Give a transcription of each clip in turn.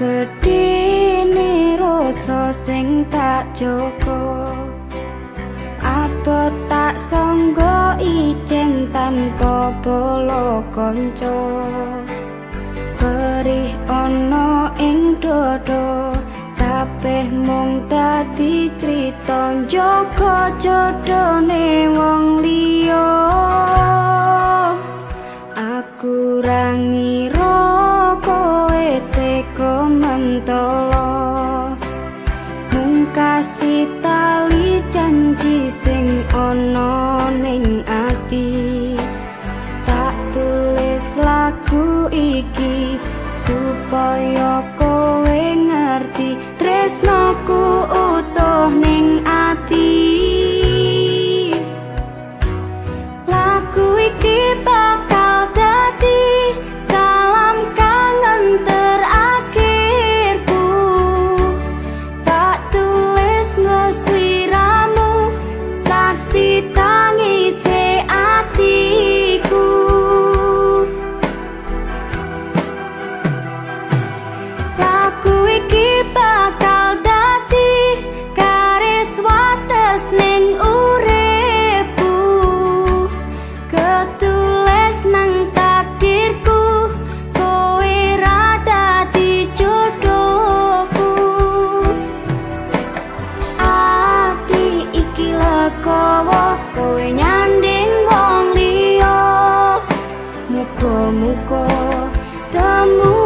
gedine rasa sing tak joko. Apa tak sangga icen tanpa bolo kanca. Perih ana ing dodo kabeh mung dadi crita. Joko jodone wong liya supaya kowe ngerti tresnoku muka temu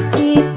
see.